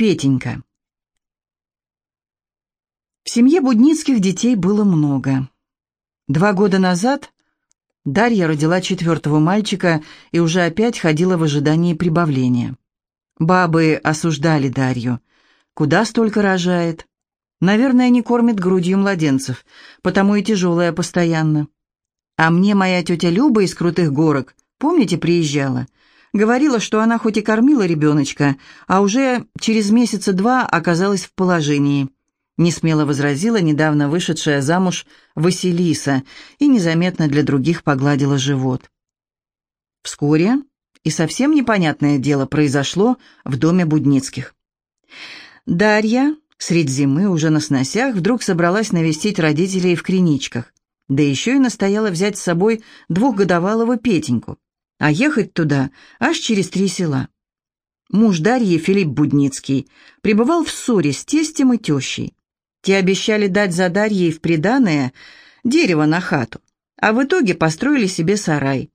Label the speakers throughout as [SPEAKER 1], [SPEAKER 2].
[SPEAKER 1] Петенька. В семье Будницких детей было много. Два года назад Дарья родила четвертого мальчика и уже опять ходила в ожидании прибавления. Бабы осуждали Дарью. Куда столько рожает? Наверное, не кормит грудью младенцев, потому и тяжелая постоянно. А мне моя тетя Люба из Крутых Горок, помните, приезжала? Говорила, что она хоть и кормила ребеночка, а уже через месяца два оказалась в положении. Несмело возразила недавно вышедшая замуж Василиса и незаметно для других погладила живот. Вскоре и совсем непонятное дело произошло в доме Будницких. Дарья средь зимы уже на сносях вдруг собралась навестить родителей в Криничках, да еще и настояла взять с собой двухгодовалого Петеньку, а ехать туда аж через три села. Муж Дарьи, Филипп Будницкий, пребывал в ссоре с тестем и тещей. Те обещали дать за Дарьей в приданое дерево на хату, а в итоге построили себе сарай.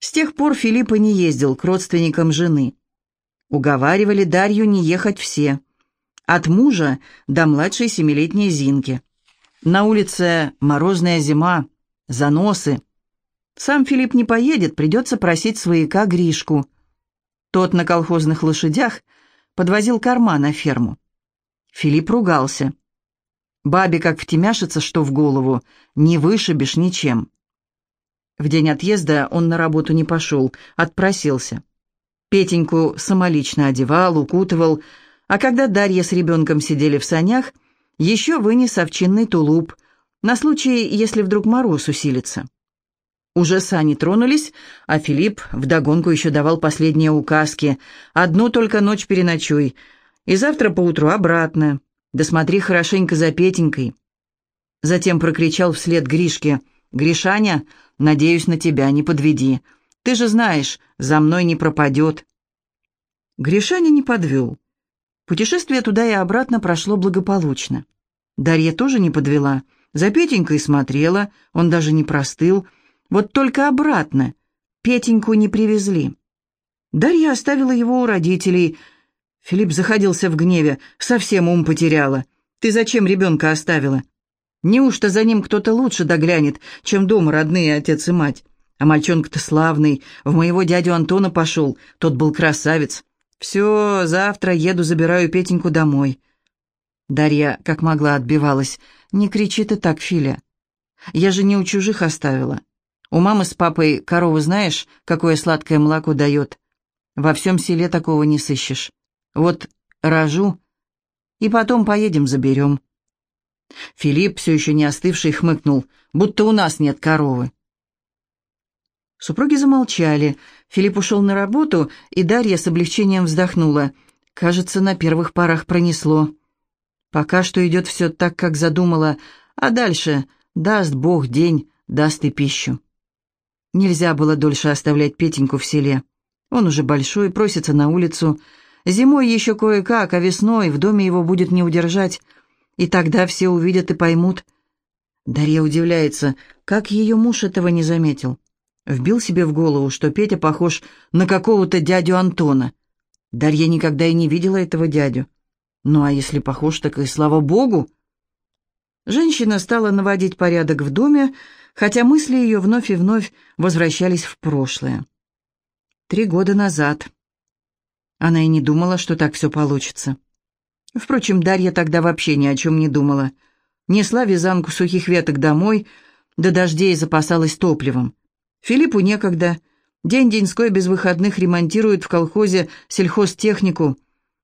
[SPEAKER 1] С тех пор Филипп и не ездил к родственникам жены. Уговаривали Дарью не ехать все – от мужа до младшей семилетней Зинки. На улице морозная зима, заносы. Сам Филипп не поедет, придется просить свояка Гришку. Тот на колхозных лошадях подвозил корма на ферму. Филипп ругался. Бабе как втемяшится, что в голову, не вышибешь ничем. В день отъезда он на работу не пошел, отпросился. Петеньку самолично одевал, укутывал, а когда Дарья с ребенком сидели в санях, еще вынес овчинный тулуп, на случай, если вдруг мороз усилится. Уже сани тронулись, а Филипп вдогонку еще давал последние указки. «Одну только ночь переночуй, и завтра поутру обратно. Да хорошенько за Петенькой». Затем прокричал вслед Гришке. «Гришаня, надеюсь на тебя, не подведи. Ты же знаешь, за мной не пропадет». Гришаня не подвел. Путешествие туда и обратно прошло благополучно. Дарья тоже не подвела. За Петенькой смотрела, он даже не простыл. Вот только обратно. Петеньку не привезли. Дарья оставила его у родителей. Филипп заходился в гневе. «Совсем ум потеряла. Ты зачем ребенка оставила? Неужто за ним кто-то лучше доглянет, чем дома родные отец и мать? А мальчонка-то славный, в моего дядю Антона пошел, тот был красавец. «Все, завтра еду, забираю Петеньку домой». Дарья, как могла, отбивалась. «Не кричи ты так, Филя. Я же не у чужих оставила. У мамы с папой корову знаешь, какое сладкое молоко дает? Во всем селе такого не сыщешь. Вот рожу, и потом поедем заберем». Филипп, все еще не остывший, хмыкнул, будто у нас нет коровы. Супруги замолчали. Филипп ушел на работу, и Дарья с облегчением вздохнула. Кажется, на первых парах пронесло. Пока что идет все так, как задумала, а дальше даст Бог день, даст и пищу. Нельзя было дольше оставлять Петеньку в селе. Он уже большой, просится на улицу. Зимой еще кое-как, а весной в доме его будет не удержать. И тогда все увидят и поймут. Дарья удивляется, как ее муж этого не заметил. Вбил себе в голову, что Петя похож на какого-то дядю Антона. Дарья никогда и не видела этого дядю. Ну а если похож, так и слава богу. Женщина стала наводить порядок в доме, хотя мысли ее вновь и вновь возвращались в прошлое. Три года назад. Она и не думала, что так все получится. Впрочем, Дарья тогда вообще ни о чем не думала. Несла вязанку сухих веток домой, до дождей запасалась топливом. Филиппу некогда. День-деньской без выходных ремонтирует в колхозе сельхозтехнику.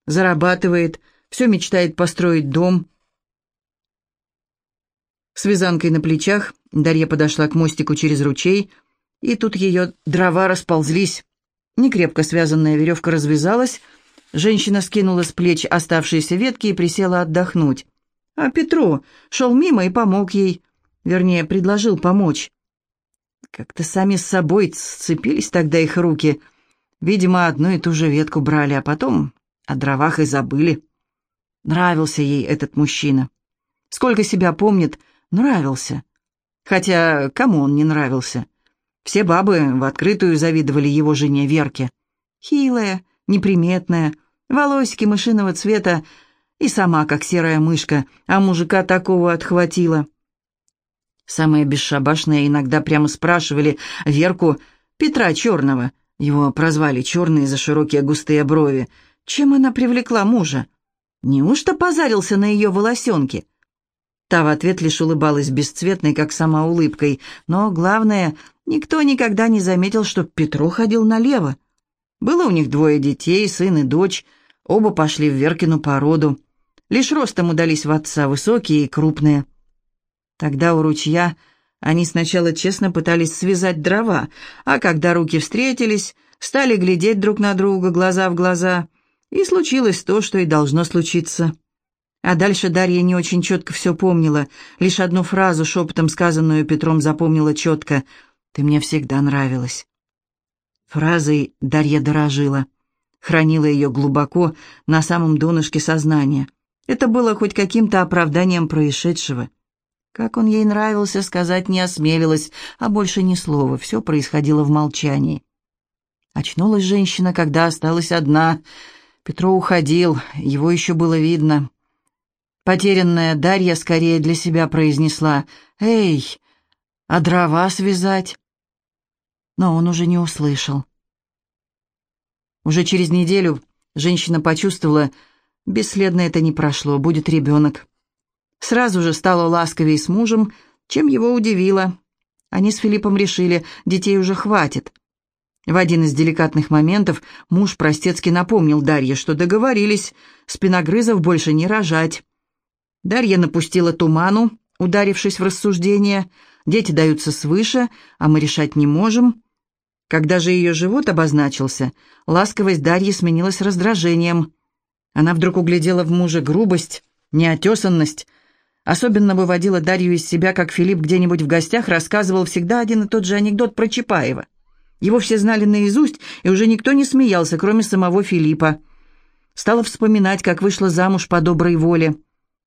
[SPEAKER 1] Зарабатывает, все мечтает построить дом. С вязанкой на плечах Дарья подошла к мостику через ручей, и тут ее дрова расползлись. Некрепко связанная веревка развязалась, женщина скинула с плеч оставшиеся ветки и присела отдохнуть. А Петро шел мимо и помог ей, вернее, предложил помочь. Как-то сами с собой сцепились тогда их руки. Видимо, одну и ту же ветку брали, а потом о дровах и забыли. Нравился ей этот мужчина. Сколько себя помнит, нравился. Хотя кому он не нравился? Все бабы в открытую завидовали его жене Верке. Хилая, неприметная, Волосики мышиного цвета и сама, как серая мышка, а мужика такого отхватила. Самые бесшабашные иногда прямо спрашивали Верку Петра Черного, его прозвали Черный за широкие густые брови, чем она привлекла мужа. Неужто позарился на ее волосенки? Та в ответ лишь улыбалась бесцветной, как сама улыбкой, но, главное, никто никогда не заметил, что Петро ходил налево. Было у них двое детей, сын и дочь, оба пошли в Веркину породу. Лишь ростом удались в отца, высокие и крупные. Тогда у ручья они сначала честно пытались связать дрова, а когда руки встретились, стали глядеть друг на друга, глаза в глаза, и случилось то, что и должно случиться. А дальше Дарья не очень четко все помнила, лишь одну фразу, шепотом сказанную Петром, запомнила четко «Ты мне всегда нравилась». Фразой Дарья дорожила, хранила ее глубоко на самом донышке сознания. Это было хоть каким-то оправданием происшедшего. Как он ей нравился, сказать не осмелилась, а больше ни слова, все происходило в молчании. Очнулась женщина, когда осталась одна. Петро уходил, его еще было видно. Потерянная Дарья скорее для себя произнесла «Эй, а дрова связать?» Но он уже не услышал. Уже через неделю женщина почувствовала, Бесследно это не прошло, будет ребенок. Сразу же стала ласковее с мужем, чем его удивило. Они с Филиппом решили, детей уже хватит. В один из деликатных моментов муж простецки напомнил Дарье, что договорились спиногрызов больше не рожать. Дарья напустила туману, ударившись в рассуждение. Дети даются свыше, а мы решать не можем. Когда же ее живот обозначился, ласковость Дарьи сменилась раздражением. Она вдруг углядела в муже грубость, неотесанность. Особенно выводила Дарью из себя, как Филипп где-нибудь в гостях рассказывал всегда один и тот же анекдот про Чапаева. Его все знали наизусть, и уже никто не смеялся, кроме самого Филиппа. Стала вспоминать, как вышла замуж по доброй воле.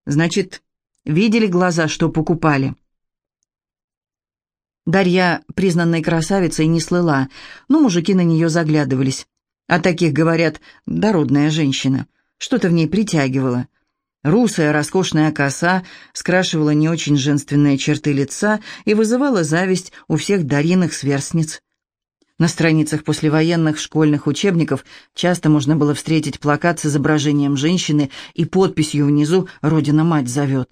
[SPEAKER 1] Значит, видели глаза, что покупали. Дарья признанной красавицей не слыла, но мужики на нее заглядывались. О таких говорят «дородная женщина». Что-то в ней притягивало. Русая роскошная коса скрашивала не очень женственные черты лица и вызывала зависть у всех Дариных сверстниц. На страницах послевоенных школьных учебников часто можно было встретить плакат с изображением женщины и подписью внизу «Родина-мать зовет».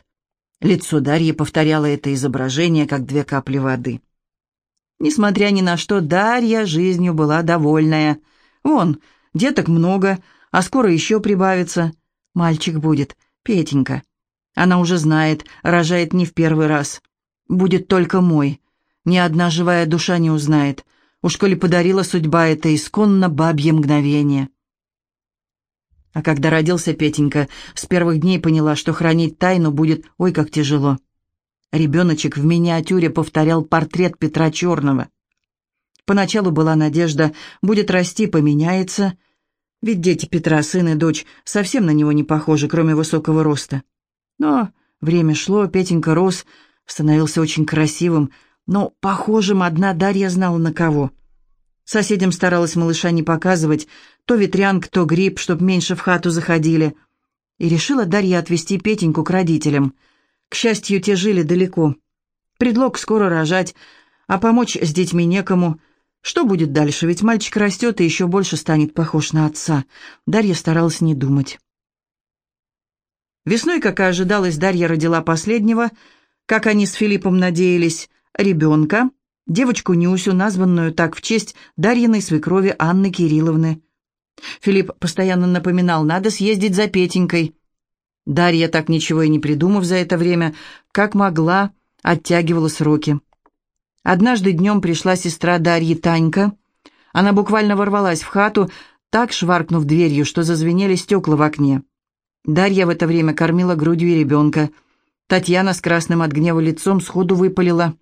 [SPEAKER 1] Лицо Дарьи повторяло это изображение, как две капли воды. Несмотря ни на что, Дарья жизнью была довольная. Вон, деток много, а скоро еще прибавится. Мальчик будет, Петенька. Она уже знает, рожает не в первый раз. Будет только мой. Ни одна живая душа не узнает. Уж коли подарила судьба это исконно бабье мгновение. А когда родился Петенька, с первых дней поняла, что хранить тайну будет ой как тяжело. Ребеночек в миниатюре повторял портрет Петра Черного. Поначалу была надежда, будет расти, поменяется — ведь дети Петра, сын и дочь, совсем на него не похожи, кроме высокого роста. Но время шло, Петенька рос, становился очень красивым, но похожим одна Дарья знала на кого. Соседям старалась малыша не показывать, то ветрянка, то гриб, чтоб меньше в хату заходили. И решила Дарья отвезти Петеньку к родителям. К счастью, те жили далеко. Предлог скоро рожать, а помочь с детьми некому — что будет дальше? Ведь мальчик растет и еще больше станет похож на отца. Дарья старалась не думать. Весной, как и ожидалось, Дарья родила последнего, как они с Филиппом надеялись, ребенка, девочку Нюсю, названную так в честь Дарьиной свекрови Анны Кирилловны. Филипп постоянно напоминал, надо съездить за Петенькой. Дарья, так ничего и не придумав за это время, как могла, оттягивала сроки. Однажды днем пришла сестра Дарьи Танька. Она буквально ворвалась в хату, так шваркнув дверью, что зазвенели стекла в окне. Дарья в это время кормила грудью ребенка. Татьяна с красным от гнева лицом сходу выпалила.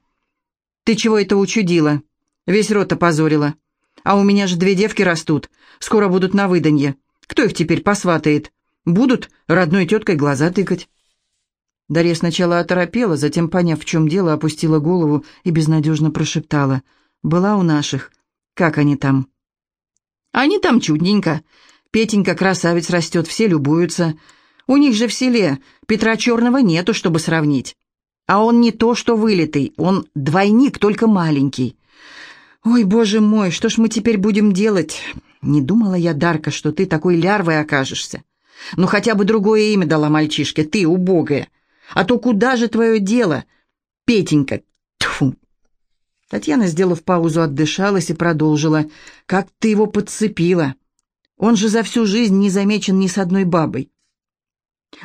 [SPEAKER 1] «Ты чего это учудила? Весь рот опозорила. А у меня же две девки растут. Скоро будут на выданье. Кто их теперь посватает? Будут родной теткой глаза тыкать». Дарья сначала оторопела, затем, поняв, в чем дело, опустила голову и безнадежно прошептала. «Была у наших. Как они там?» «Они там чудненько. Петенька красавец растет, все любуются. У них же в селе Петра Черного нету, чтобы сравнить. А он не то, что вылитый, он двойник, только маленький. Ой, боже мой, что ж мы теперь будем делать? Не думала я, Дарка, что ты такой лярвой окажешься. Ну, хотя бы другое имя дала мальчишке, ты, убогая. А то куда же твое дело, Петенька? Тьфу, Татьяна, сделав паузу, отдышалась и продолжила. «Как ты его подцепила? Он же за всю жизнь не замечен ни с одной бабой».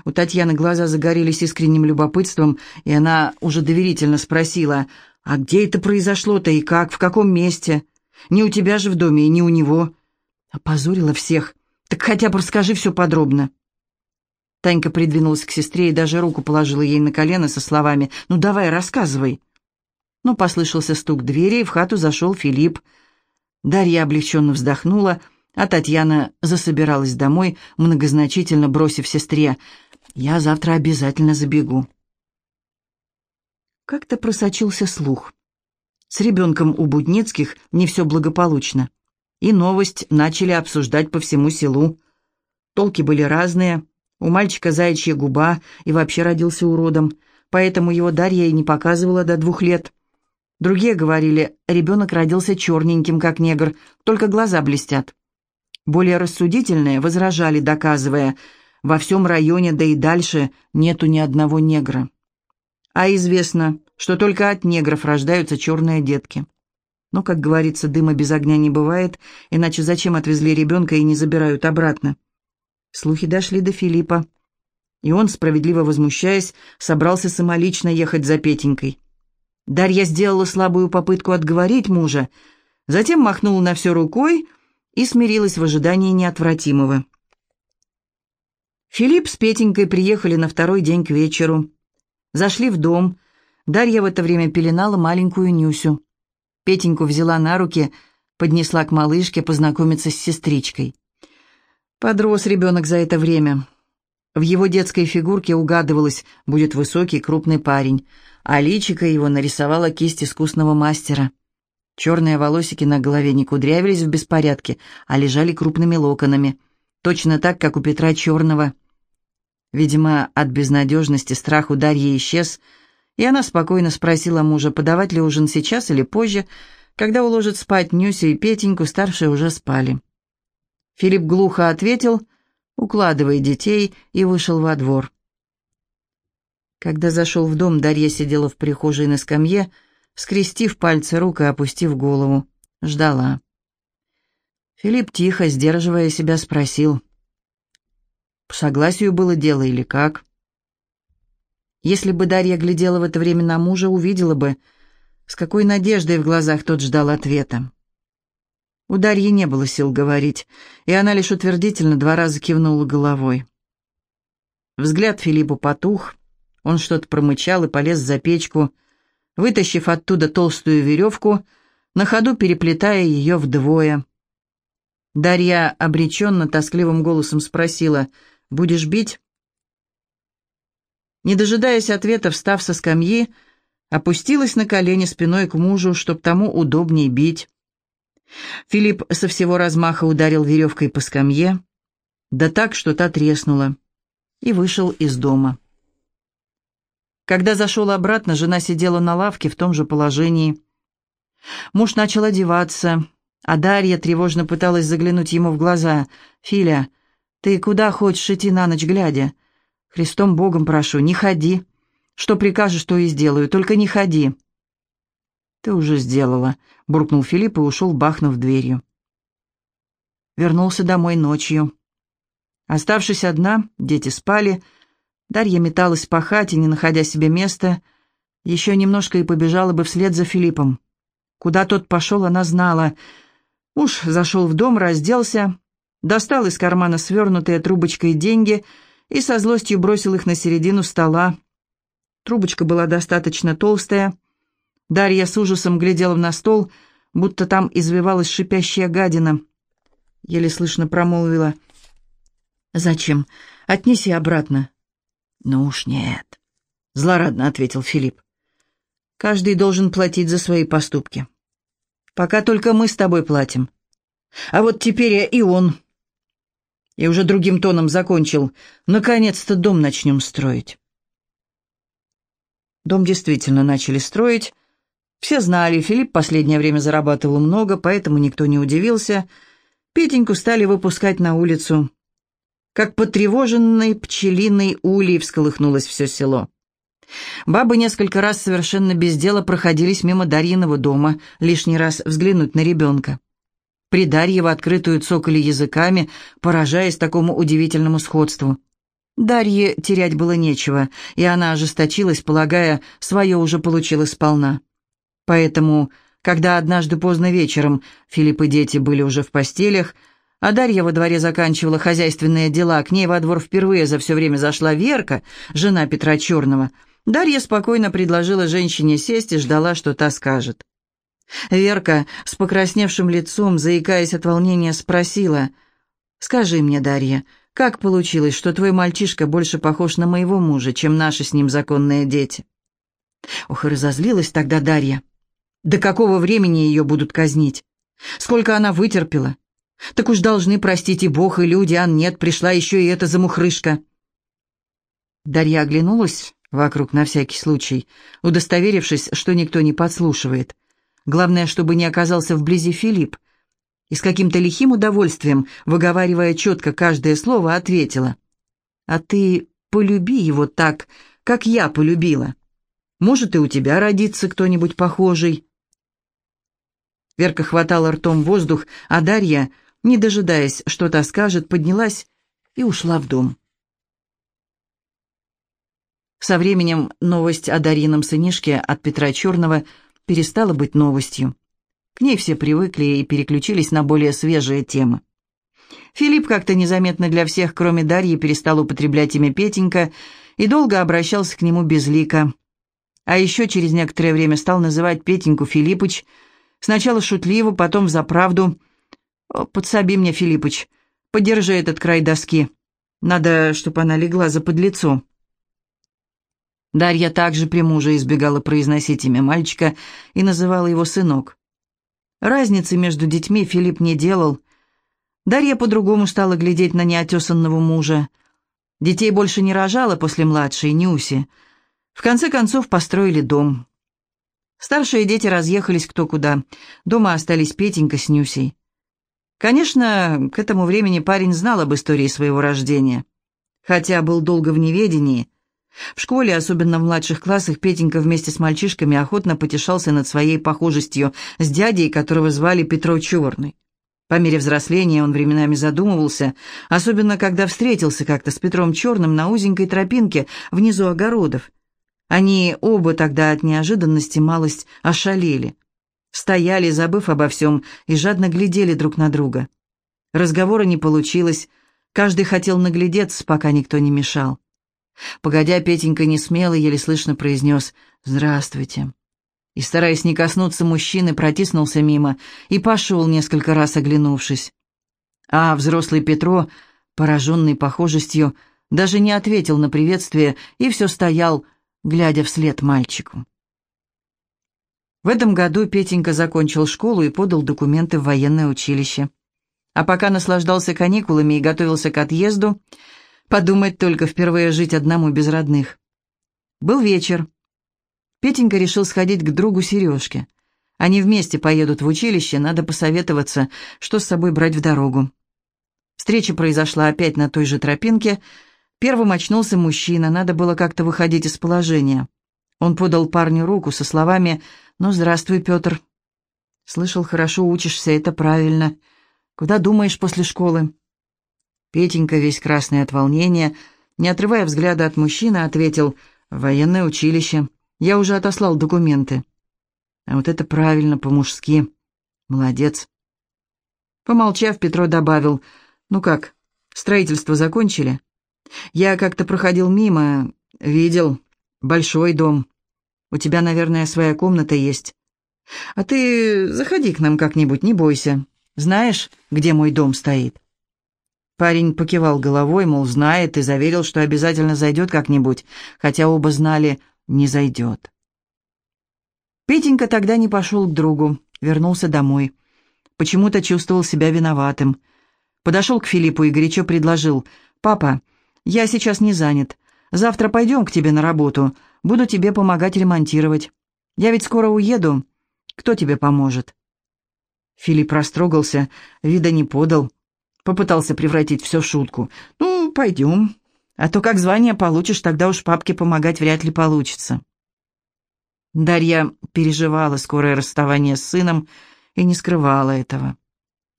[SPEAKER 1] У Татьяны глаза загорелись искренним любопытством, и она уже доверительно спросила, «А где это произошло-то и как, в каком месте? Не у тебя же в доме и не у него». Опозорила всех. «Так хотя бы расскажи все подробно». Танька придвинулась к сестре и даже руку положила ей на колено со словами «Ну давай, рассказывай». Но послышался стук двери, и в хату зашел Филипп. Дарья облегченно вздохнула, а Татьяна засобиралась домой, многозначительно бросив сестре. «Я завтра обязательно забегу». Как-то просочился слух. С ребенком у Будницких не все благополучно. И новость начали обсуждать по всему селу. Толки были разные. У мальчика заячья губа и вообще родился уродом, поэтому его Дарья и не показывала до двух лет. Другие говорили, ребенок родился черненьким, как негр, только глаза блестят. Более рассудительные возражали, доказывая, во всем районе, да и дальше, нету ни одного негра. А известно, что только от негров рождаются черные детки. Но, как говорится, дыма без огня не бывает, иначе зачем отвезли ребенка и не забирают обратно? Слухи дошли до Филиппа, и он, справедливо возмущаясь, собрался самолично ехать за Петенькой. Дарья сделала слабую попытку отговорить мужа, затем махнула на все рукой и смирилась в ожидании неотвратимого. Филипп с Петенькой приехали на второй день к вечеру. Зашли в дом. Дарья в это время пеленала маленькую Нюсю. Петеньку взяла на руки, поднесла к малышке познакомиться с сестричкой. Подрос ребенок за это время. В его детской фигурке угадывалось, будет высокий, крупный парень, а личико его нарисовала кисть искусного мастера. Черные волосики на голове не кудрявились в беспорядке, а лежали крупными локонами, точно так, как у Петра Черного. Видимо, от безнадежности страх у Дарьи исчез, и она спокойно спросила мужа, подавать ли ужин сейчас или позже, когда уложит спать Нюсю и Петеньку, старшие уже спали. Филипп глухо ответил — укладывая детей, и вышел во двор. Когда зашел в дом, Дарья сидела в прихожей на скамье, скрестив пальцы рук и опустив голову. Ждала. Филипп тихо, сдерживая себя, спросил. По согласию было дело или как? Если бы Дарья глядела в это время на мужа, увидела бы, с какой надеждой в глазах тот ждал ответа. У Дарьи не было сил говорить, и она лишь утвердительно два раза кивнула головой. Взгляд Филиппу потух, он что-то промычал и полез за печку, вытащив оттуда толстую веревку, на ходу переплетая ее вдвое. Дарья обреченно, тоскливым голосом спросила, «Будешь бить?» Не дожидаясь ответа, встав со скамьи, опустилась на колени спиной к мужу, чтоб тому удобнее бить. Филипп со всего размаха ударил веревкой по скамье, да так, что та треснула, и вышел из дома. Когда зашел обратно, жена сидела на лавке в том же положении. Муж начал одеваться, а Дарья тревожно пыталась заглянуть ему в глаза. «Филя, ты куда хочешь идти на ночь глядя? Христом Богом прошу, не ходи. Что прикажешь, то и сделаю, только не ходи». «Ты уже сделала», — буркнул Филипп и ушел, бахнув дверью. Вернулся домой ночью. Оставшись одна, дети спали, Дарья металась по хате, не находя себе места, еще немножко и побежала бы вслед за Филиппом. Куда тот пошел, она знала. Муж зашел в дом, разделся, достал из кармана свернутые трубочкой деньги и со злостью бросил их на середину стола. Трубочка была достаточно толстая, Дарья с ужасом глядела на стол, будто там извивалась шипящая гадина. Еле слышно промолвила. «Зачем? Отнеси обратно». «Ну уж нет», — злорадно ответил Филипп. «Каждый должен платить за свои поступки. Пока только мы с тобой платим. А вот теперь и он». И уже другим тоном закончил. Наконец-то дом начнем строить. Дом действительно начали строить. Все знали, Филипп последнее время зарабатывал много, поэтому никто не удивился. Петеньку стали выпускать на улицу. Как потревоженный пчелиной улей всколыхнулось все село. Бабы несколько раз совершенно без дела проходились мимо Дарьиного дома, лишний раз взглянуть на ребенка. При Дарье в открытую цокали языками, поражаясь такому удивительному сходству. Дарье терять было нечего, и она ожесточилась, полагая, свое уже получила сполна. Поэтому, когда однажды поздно вечером Филипп и дети были уже в постелях, а Дарья во дворе заканчивала хозяйственные дела, к ней во двор впервые за все время зашла Верка, жена Петра Черного – Дарья спокойно предложила женщине сесть и ждала, что та скажет. Верка с покрасневшим лицом, заикаясь от волнения, спросила, «Скажи мне, Дарья, как получилось, что твой мальчишка больше похож на моего мужа, чем наши с ним законные дети?» Ох, и разозлилась тогда Дарья. «До какого времени ее будут казнить? Сколько она вытерпела? Так уж должны простить и Бог, и люди, а нет, пришла еще и эта замухрышка». Дарья оглянулась вокруг на всякий случай, удостоверившись, что никто не подслушивает. Главное, чтобы не оказался вблизи Филипп. И с каким-то лихим удовольствием, выговаривая четко каждое слово, ответила. «А ты полюби его так, как я полюбила. Может, и у тебя родится кто-нибудь похожий». Верка хватала ртом воздух, а Дарья, не дожидаясь, что та скажет, поднялась и ушла в дом. Со временем новость о Дарином сынишке от Петра Черного перестала быть новостью. К ней все привыкли и переключились на более свежие темы. Филипп как-то незаметно для всех, кроме Дарьи, перестал употреблять имя Петенька и долго обращался к нему безлико. А еще через некоторое время стал называть Петеньку Филиппыч, сначала шутливо, потом за правду. «Подсоби мне, Филиппыч, подержи этот край доски. Надо, чтобы она легла за подлицо». Дарья также при муже избегала произносить имя мальчика и называла его сынок. Разницы между детьми Филипп не делал. Дарья по-другому стала глядеть на неотесанного мужа. Детей больше не рожала после младшей, Нюси. В конце концов построили дом. Старшие дети разъехались кто куда. Дома остались Петенька с Нюсей. Конечно, к этому времени парень знал об истории своего рождения. Хотя был долго в неведении, в школе, особенно в младших классах, Петенька вместе с мальчишками охотно потешался над своей похожестью с дядей, которого звали Петро Черный. По мере взросления он временами задумывался, особенно когда встретился как-то с Петром Черным на узенькой тропинке внизу огородов. Они оба тогда от неожиданности малость ошалели. Стояли, забыв обо всем, и жадно глядели друг на друга. Разговора не получилось, каждый хотел наглядеться, пока никто не мешал. Погодя, Петенька не смело, еле слышно произнес «Здравствуйте». И, стараясь не коснуться мужчины, протиснулся мимо и пошел, несколько раз оглянувшись. А взрослый Петро, пораженный похожестью, даже не ответил на приветствие и все стоял, глядя вслед мальчику. В этом году Петенька закончил школу и подал документы в военное училище. А пока наслаждался каникулами и готовился к отъезду, Подумать только, впервые жить одному без родных. Был вечер. Петенька решил сходить к другу Сережке. Они вместе поедут в училище, надо посоветоваться, что с собой брать в дорогу. Встреча произошла опять на той же тропинке. Первым очнулся мужчина, надо было как-то выходить из положения. Он подал парню руку со словами «Ну, здравствуй, Петр». «Слышал, хорошо учишься, это правильно. Куда думаешь после школы?» Петенька, весь красный от волнения, не отрывая взгляда от мужчины, ответил «Военное училище. Я уже отослал документы». «А вот это правильно, по-мужски. Молодец». Помолчав, Петро добавил «Ну как, строительство закончили?» «Я как-то проходил мимо, видел. Большой дом. У тебя, наверное, своя комната есть. А ты заходи к нам как-нибудь, не бойся. Знаешь, где мой дом стоит?» Парень покивал головой, мол, знает, и заверил, что обязательно зайдет как-нибудь, хотя оба знали, не зайдет. Петенька тогда не пошел к другу, вернулся домой. Почему-то чувствовал себя виноватым. Подошел к Филиппу и горячо предложил. «Папа, я сейчас не занят. Завтра пойдем к тебе на работу. Буду тебе помогать ремонтировать. Я ведь скоро уеду. Кто тебе поможет?» Филипп растрогался, вида не подал. Попытался превратить все в шутку. «Ну, пойдем. А то как звание получишь, тогда уж папке помогать вряд ли получится». Дарья переживала скорое расставание с сыном и не скрывала этого.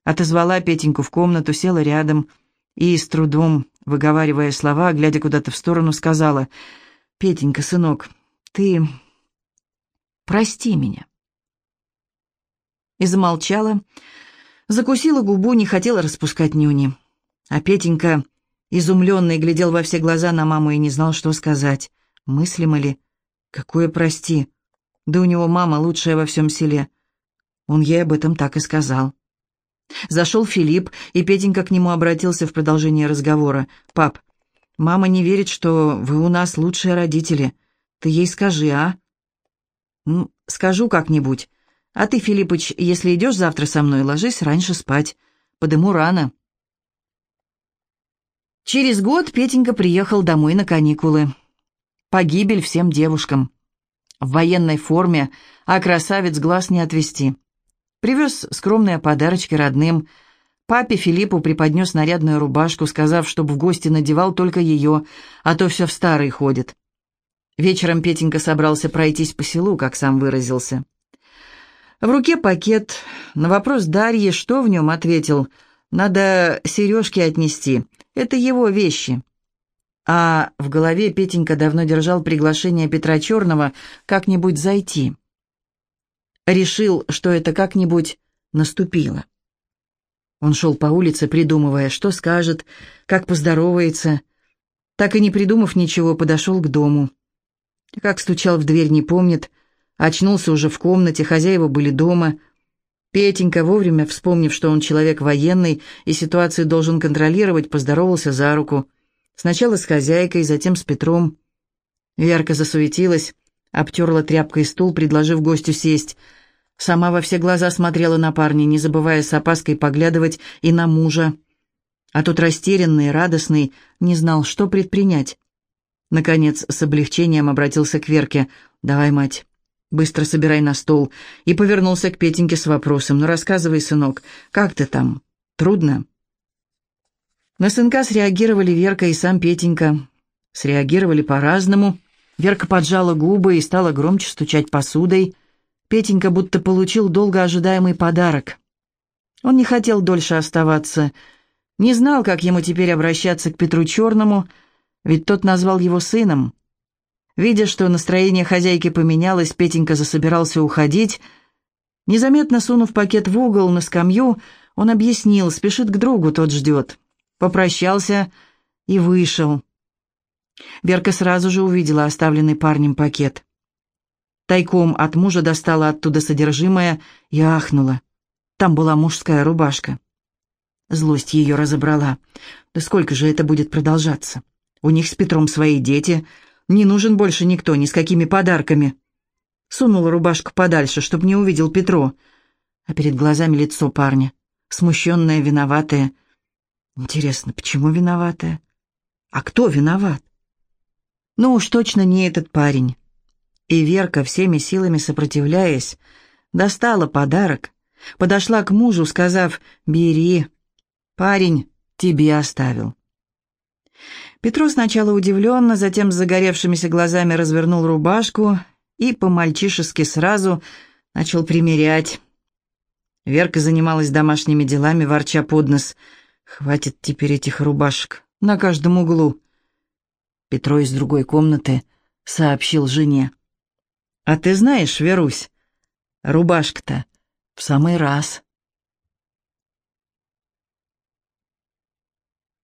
[SPEAKER 1] Отозвала Петеньку в комнату, села рядом и, с трудом выговаривая слова, глядя куда-то в сторону, сказала, «Петенька, сынок, ты прости меня». И замолчала, закусила губу, не хотела распускать нюни. А Петенька, изумленный, глядел во все глаза на маму и не знал, что сказать. Мыслимо ли? Какое прости? Да у него мама лучшая во всем селе. Он ей об этом так и сказал. Зашел Филипп, и Петенька к нему обратился в продолжение разговора. «Пап, мама не верит, что вы у нас лучшие родители. Ты ей скажи, а?» «Ну, скажу как-нибудь. А ты, Филиппыч, если идешь завтра со мной, ложись раньше спать. Подыму рано». Через год Петенька приехал домой на каникулы. Погибель всем девушкам в военной форме, а красавец глаз не отвести. Привез скромные подарочки родным. Папе Филиппу преподнес нарядную рубашку, сказав, чтобы в гости надевал только ее, а то все в старый ходит. Вечером Петенька собрался пройтись по селу, как сам выразился. В руке пакет. На вопрос Дарьи, что в нем, ответил, «Надо сережки отнести. Это его вещи». А в голове Петенька давно держал приглашение Петра Черного как-нибудь зайти. Решил, что это как-нибудь наступило. Он шел по улице, придумывая, что скажет, как поздоровается. Так и не придумав ничего, подошел к дому. Как стучал в дверь, не помнит. Очнулся уже в комнате, хозяева были дома. Петенька, вовремя вспомнив, что он человек военный и ситуацию должен контролировать, поздоровался за руку. Сначала с хозяйкой, затем с Петром. Верка засуетилась, обтерла тряпкой стул, предложив гостю сесть. Сама во все глаза смотрела на парня, не забывая с опаской поглядывать и на мужа. А тот растерянный, радостный, не знал, что предпринять. Наконец, с облегчением обратился к Верке. «Давай, мать, быстро собирай на стол». И повернулся к Петеньке с вопросом. «Ну, рассказывай, сынок, как ты там? Трудно?» На сынка среагировали Верка и сам Петенька. Среагировали по-разному. Верка поджала губы и стала громче стучать посудой. Петенька будто получил долго ожидаемый подарок. Он не хотел дольше оставаться. Не знал, как ему теперь обращаться к Петру Черному, ведь тот назвал его сыном. Видя, что настроение хозяйки поменялось, Петенька засобирался уходить. Незаметно сунув пакет в угол на скамью, он объяснил, спешит к другу, тот ждет попрощался и вышел. Верка сразу же увидела оставленный парнем пакет. Тайком от мужа достала оттуда содержимое и ахнула. Там была мужская рубашка. Злость ее разобрала. Да сколько же это будет продолжаться? У них с Петром свои дети. Не нужен больше никто, ни с какими подарками. Сунула рубашку подальше, чтобы не увидел Петро. А перед глазами лицо парня. Смущенное, виноватое. Интересно, почему виноватая? А кто виноват? Ну уж точно не этот парень. И Верка, всеми силами сопротивляясь, достала подарок, подошла к мужу, сказав «Бери, парень тебе оставил». Петру сначала удивленно, затем с загоревшимися глазами развернул рубашку и по-мальчишески сразу начал примерять. Верка занималась домашними делами, ворча под нос – Хватит теперь этих рубашек на каждом углу. Петро из другой комнаты сообщил жене. «А ты знаешь, Верусь, рубашка-то в самый раз».